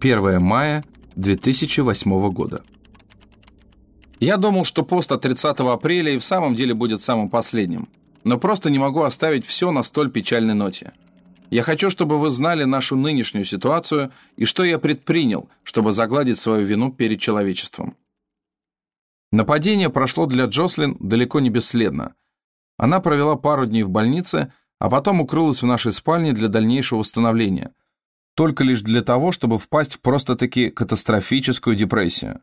1 мая 2008 года. Я думал, что пост от 30 апреля и в самом деле будет самым последним, но просто не могу оставить все на столь печальной ноте. Я хочу, чтобы вы знали нашу нынешнюю ситуацию и что я предпринял, чтобы загладить свою вину перед человечеством. Нападение прошло для Джослин далеко не бесследно. Она провела пару дней в больнице, а потом укрылась в нашей спальне для дальнейшего восстановления, только лишь для того, чтобы впасть в просто-таки катастрофическую депрессию.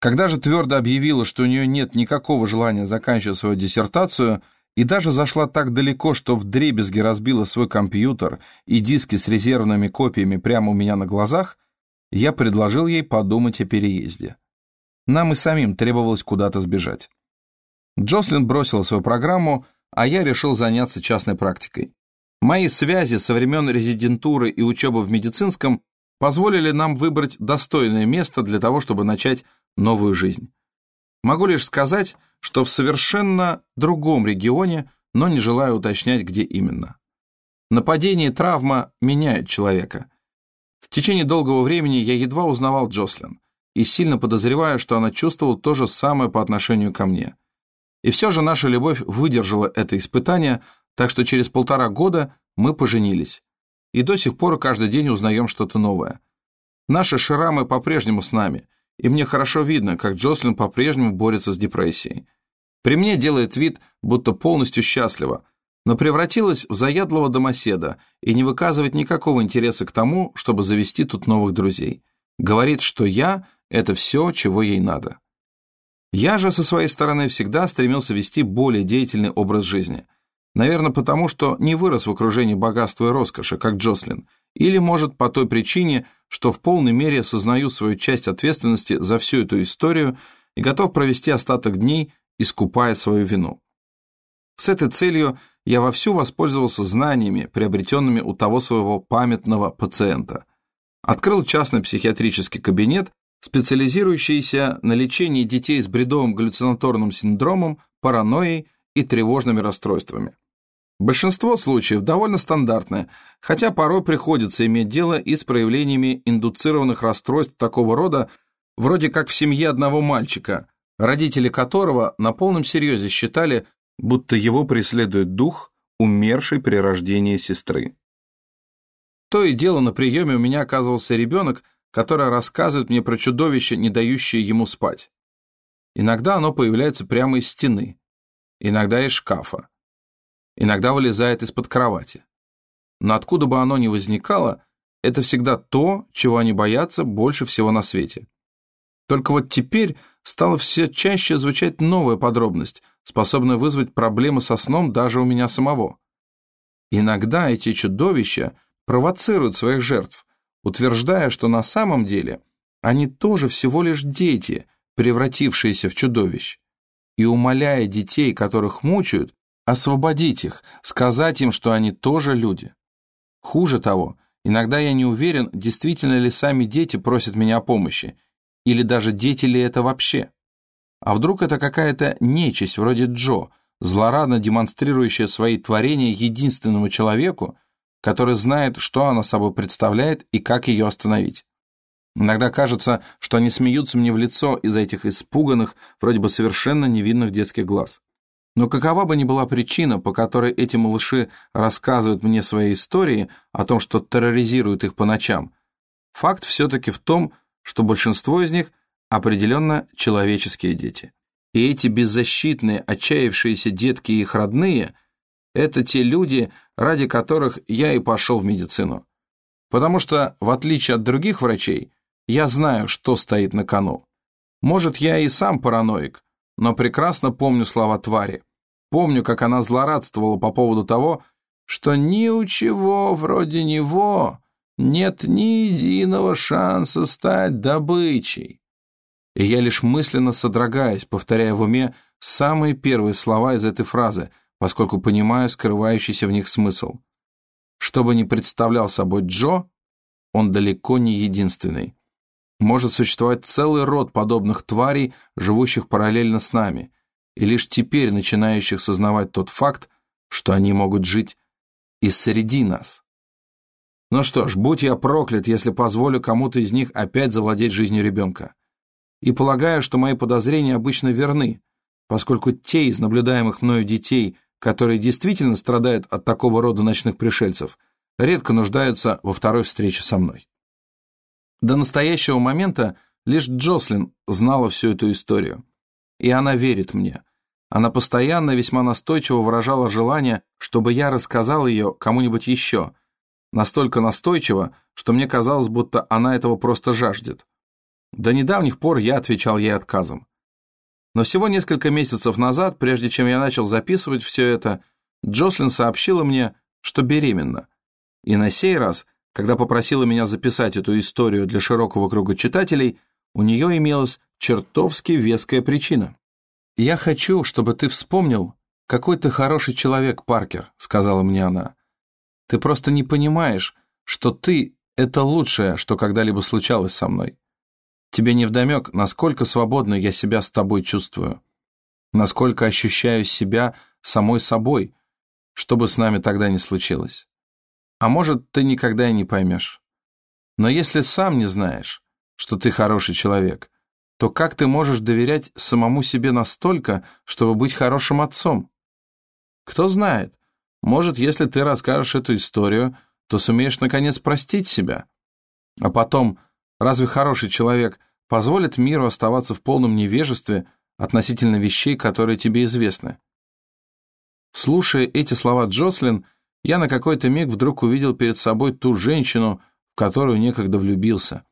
Когда же твердо объявила, что у нее нет никакого желания заканчивать свою диссертацию, и даже зашла так далеко, что вдребезги разбила свой компьютер и диски с резервными копиями прямо у меня на глазах, я предложил ей подумать о переезде. Нам и самим требовалось куда-то сбежать. Джослин бросила свою программу, а я решил заняться частной практикой. Мои связи со времен резидентуры и учебы в медицинском позволили нам выбрать достойное место для того, чтобы начать новую жизнь. Могу лишь сказать, что в совершенно другом регионе, но не желаю уточнять, где именно. Нападение и травма меняют человека. В течение долгого времени я едва узнавал Джослин и сильно подозреваю, что она чувствовала то же самое по отношению ко мне. И все же наша любовь выдержала это испытание, так что через полтора года мы поженились. И до сих пор каждый день узнаем что-то новое. Наши шрамы по-прежнему с нами, и мне хорошо видно, как Джослин по-прежнему борется с депрессией. При мне делает вид, будто полностью счастлива, но превратилась в заядлого домоседа и не выказывает никакого интереса к тому, чтобы завести тут новых друзей. Говорит, что я – это все, чего ей надо. Я же со своей стороны всегда стремился вести более деятельный образ жизни. Наверное, потому что не вырос в окружении богатства и роскоши, как Джослин, или, может, по той причине, что в полной мере осознаю свою часть ответственности за всю эту историю и готов провести остаток дней, искупая свою вину. С этой целью я вовсю воспользовался знаниями, приобретенными у того своего памятного пациента. Открыл частный психиатрический кабинет специализирующиеся на лечении детей с бредовым галлюцинаторным синдромом, паранойей и тревожными расстройствами. Большинство случаев довольно стандартное, хотя порой приходится иметь дело и с проявлениями индуцированных расстройств такого рода, вроде как в семье одного мальчика, родители которого на полном серьезе считали, будто его преследует дух, умерший при рождении сестры. То и дело на приеме у меня оказывался ребенок, которое рассказывает мне про чудовище, не дающее ему спать. Иногда оно появляется прямо из стены, иногда из шкафа, иногда вылезает из-под кровати. Но откуда бы оно ни возникало, это всегда то, чего они боятся больше всего на свете. Только вот теперь стала все чаще звучать новая подробность, способная вызвать проблемы со сном даже у меня самого. Иногда эти чудовища провоцируют своих жертв, утверждая, что на самом деле они тоже всего лишь дети, превратившиеся в чудовищ, и умоляя детей, которых мучают, освободить их, сказать им, что они тоже люди. Хуже того, иногда я не уверен, действительно ли сами дети просят меня о помощи, или даже дети ли это вообще. А вдруг это какая-то нечисть вроде Джо, злорадно демонстрирующая свои творения единственному человеку, который знает, что она собой представляет и как ее остановить. Иногда кажется, что они смеются мне в лицо из-за этих испуганных, вроде бы совершенно невинных детских глаз. Но какова бы ни была причина, по которой эти малыши рассказывают мне свои истории о том, что терроризируют их по ночам, факт все-таки в том, что большинство из них определенно человеческие дети. И эти беззащитные, отчаявшиеся детки и их родные – это те люди, ради которых я и пошел в медицину. Потому что, в отличие от других врачей, я знаю, что стоит на кону. Может, я и сам параноик, но прекрасно помню слова твари. Помню, как она злорадствовала по поводу того, что ни у чего вроде него нет ни единого шанса стать добычей. И я лишь мысленно содрогаюсь, повторяя в уме самые первые слова из этой фразы, поскольку понимаю скрывающийся в них смысл. Что бы ни представлял собой Джо, он далеко не единственный. Может существовать целый род подобных тварей, живущих параллельно с нами, и лишь теперь начинающих сознавать тот факт, что они могут жить и среди нас. Ну что ж, будь я проклят, если позволю кому-то из них опять завладеть жизнью ребенка. И полагаю, что мои подозрения обычно верны, поскольку те из наблюдаемых мною детей, которые действительно страдают от такого рода ночных пришельцев, редко нуждаются во второй встрече со мной. До настоящего момента лишь Джослин знала всю эту историю. И она верит мне. Она постоянно весьма настойчиво выражала желание, чтобы я рассказал ее кому-нибудь еще. Настолько настойчиво, что мне казалось, будто она этого просто жаждет. До недавних пор я отвечал ей отказом. Но всего несколько месяцев назад, прежде чем я начал записывать все это, Джослин сообщила мне, что беременна. И на сей раз, когда попросила меня записать эту историю для широкого круга читателей, у нее имелась чертовски веская причина. «Я хочу, чтобы ты вспомнил, какой ты хороший человек, Паркер», — сказала мне она. «Ты просто не понимаешь, что ты — это лучшее, что когда-либо случалось со мной. Тебе невдомек, насколько свободно я себя с тобой чувствую, насколько ощущаю себя самой собой, что бы с нами тогда ни случилось. А может, ты никогда и не поймешь. Но если сам не знаешь, что ты хороший человек, то как ты можешь доверять самому себе настолько, чтобы быть хорошим отцом? Кто знает, может, если ты расскажешь эту историю, то сумеешь наконец простить себя. А потом, разве хороший человек позволит миру оставаться в полном невежестве относительно вещей, которые тебе известны? Слушая эти слова Джослин, я на какой-то миг вдруг увидел перед собой ту женщину, в которую некогда влюбился.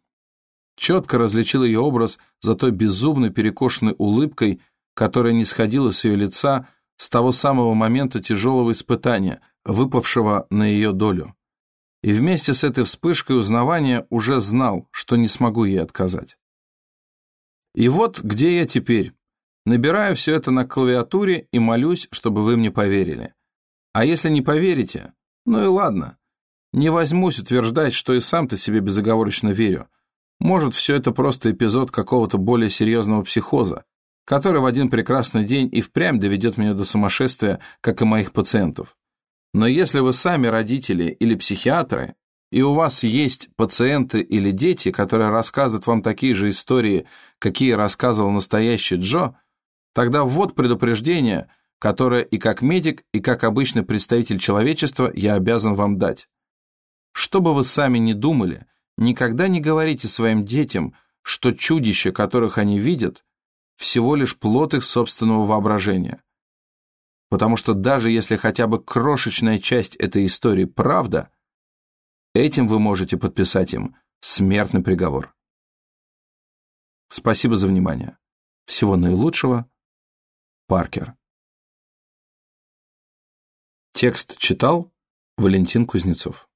Четко различил ее образ за той безумно перекошенной улыбкой, которая не сходила с ее лица с того самого момента тяжелого испытания, выпавшего на ее долю. И вместе с этой вспышкой узнавания уже знал, что не смогу ей отказать. И вот где я теперь. Набираю все это на клавиатуре и молюсь, чтобы вы мне поверили. А если не поверите, ну и ладно. Не возьмусь утверждать, что и сам-то себе безоговорочно верю. Может, все это просто эпизод какого-то более серьезного психоза, который в один прекрасный день и впрямь доведет меня до сумасшествия, как и моих пациентов. Но если вы сами родители или психиатры, и у вас есть пациенты или дети, которые рассказывают вам такие же истории, какие рассказывал настоящий Джо, тогда вот предупреждение, которое и как медик, и как обычный представитель человечества я обязан вам дать. Что бы вы сами ни думали, никогда не говорите своим детям, что чудища, которых они видят, всего лишь плод их собственного воображения. Потому что даже если хотя бы крошечная часть этой истории правда, этим вы можете подписать им смертный приговор. Спасибо за внимание. Всего наилучшего. Паркер. Текст читал Валентин Кузнецов.